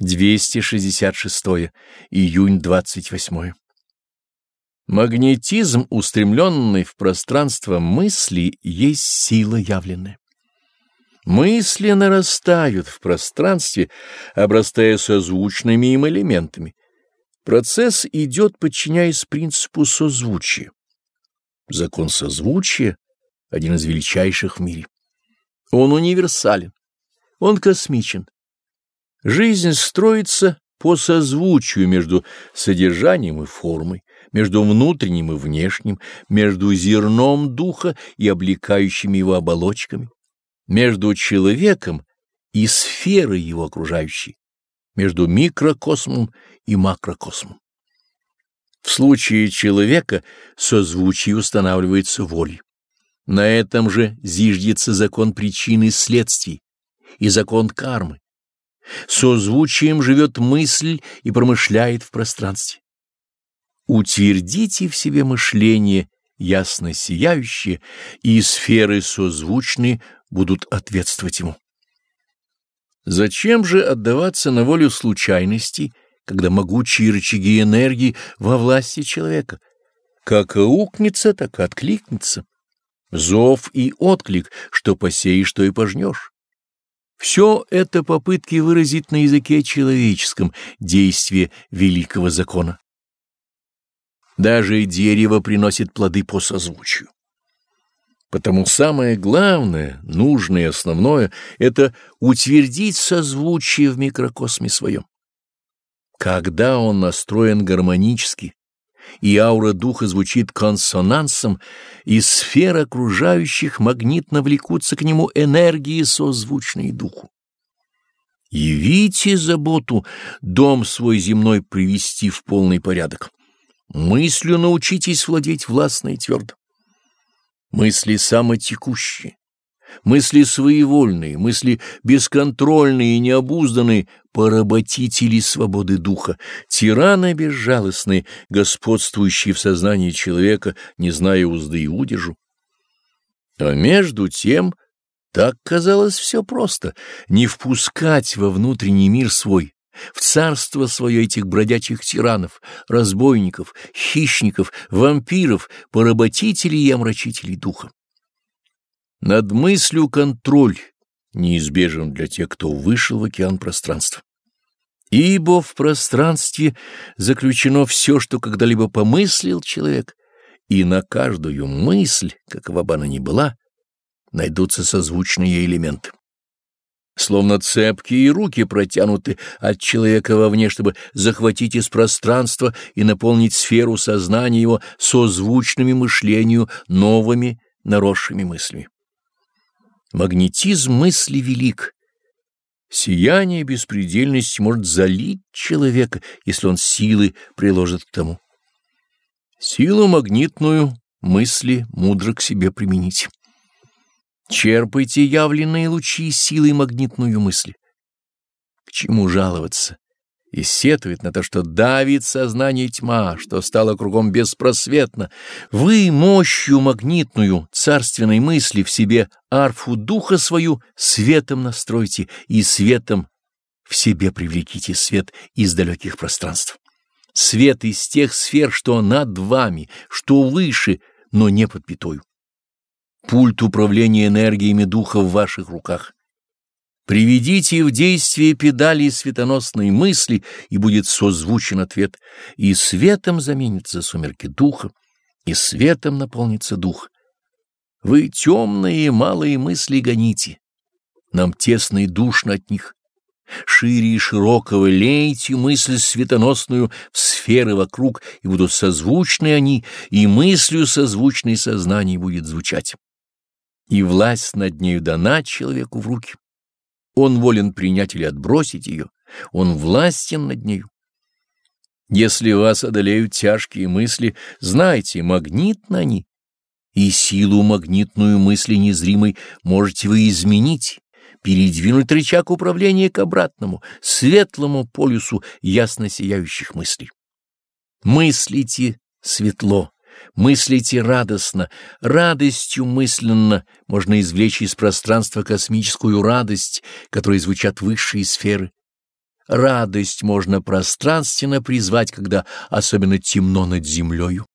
266. Июнь 28. Магнетизм, устремленный в пространство мысли, есть сила явленная. Мысли нарастают в пространстве, обрастая созвучными им элементами. Процесс идет, подчиняясь принципу созвучия. Закон созвучия — один из величайших в мире. Он универсален, он космичен Жизнь строится по созвучию между содержанием и формой, между внутренним и внешним, между зерном духа и облекающими его оболочками, между человеком и сферой его окружающей, между микрокосмом и макрокосмом. В случае человека созвучие устанавливается волей. На этом же зиждется закон причины и следствий и закон кармы Созвучием живет мысль и промышляет в пространстве. Утвердите в себе мышление ясно сияющее, и сферы созвучные будут ответствовать ему. Зачем же отдаваться на волю случайностей, когда могучие рычаги энергии во власти человека? Как аукнется, так и откликнется. Зов и отклик, что посеешь, то и пожнешь. Все это попытки выразить на языке человеческом действие великого закона. Даже дерево приносит плоды по созвучию. Потому самое главное, нужное и основное — это утвердить созвучие в микрокосме своем. Когда он настроен гармонически, и аура духа звучит консонансом, и сфера окружающих магнитно влекутся к нему энергии, созвучные духу. Явите заботу дом свой земной привести в полный порядок. Мыслью научитесь владеть властно и твердо. Мысли самотекущие, мысли своевольные, мысли бесконтрольные и необузданные, поработители свободы духа, тираны безжалостные, господствующие в сознании человека, не зная узды и удержу. А между тем, так казалось все просто, не впускать во внутренний мир свой, в царство свое этих бродячих тиранов, разбойников, хищников, вампиров, поработителей и омрачителей духа. Над мыслью контроль неизбежен для тех, кто вышел в океан пространства. Ибо в пространстве заключено все, что когда-либо помыслил человек, и на каждую мысль, какова бы она ни была, найдутся созвучные элементы. Словно цепкие руки протянуты от человека вовне, чтобы захватить из пространства и наполнить сферу сознания его созвучными мышлению новыми наросшими мыслями. Магнетизм мысли велик. Сияние беспредельности может залить человека, если он силы приложит к тому. Силу магнитную мысли мудро к себе применить. Черпайте явленные лучи силой магнитную мысли. К чему жаловаться? И сетует на то, что давит сознание тьма, что стало кругом беспросветно. Вы мощью магнитную царственной мысли в себе арфу духа свою светом настройте и светом в себе привлеките свет из далеких пространств. Свет из тех сфер, что над вами, что выше, но не под пятою. Пульт управления энергиями духа в ваших руках. Приведите в действие педали светоносной мысли, и будет созвучен ответ, и светом заменится сумерки духа, и светом наполнится дух. Вы темные малые мысли гоните, нам тесно и душно от них. Шире и широкого лейте мысль светоносную в сферы вокруг, и будут созвучны они, и мыслью созвучной сознание будет звучать. И власть над нею дана человеку в руки. Он волен принять или отбросить ее, он властен над нею. Если вас одолеют тяжкие мысли, знайте, магнитны они, и силу магнитную мысли незримой можете вы изменить, передвинуть рычаг управления к обратному, светлому полюсу ясно сияющих мыслей. Мыслите светло, Мыслите радостно, радостью мысленно можно извлечь из пространства космическую радость, которой звучат высшие сферы. радость можно пространственно призвать, когда особенно темно над землею.